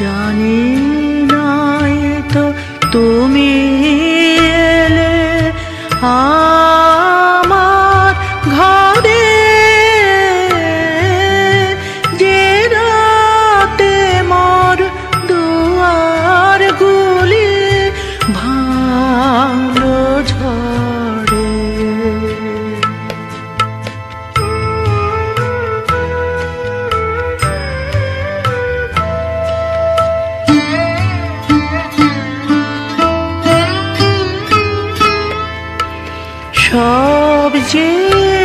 জানি নাই তো তুমি objet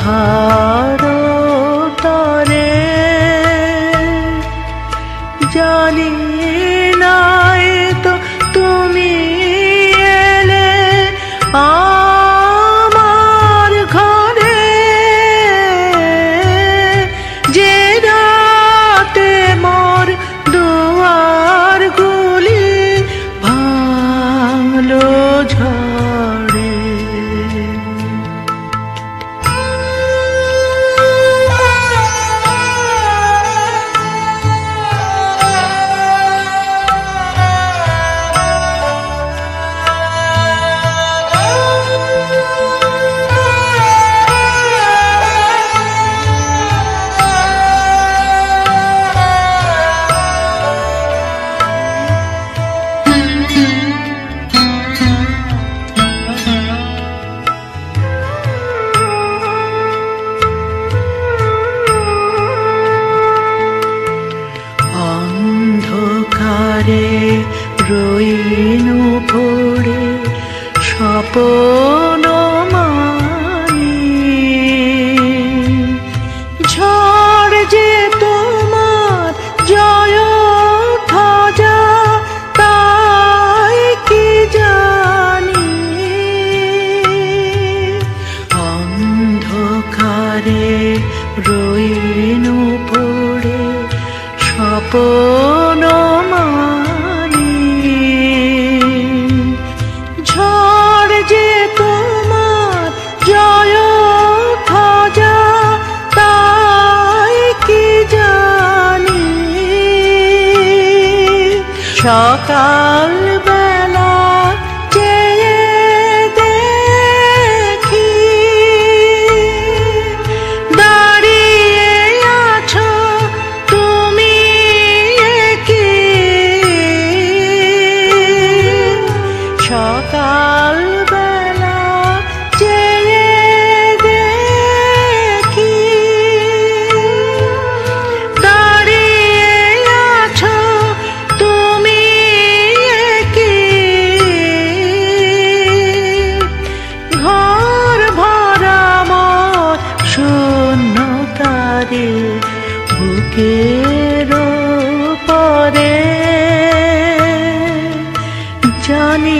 কাহার তরে জানি নাই স্বপন মানি ঝড় জয় কি জানি? অন্ধকারে রইনু পড়ে স্বপন সকাল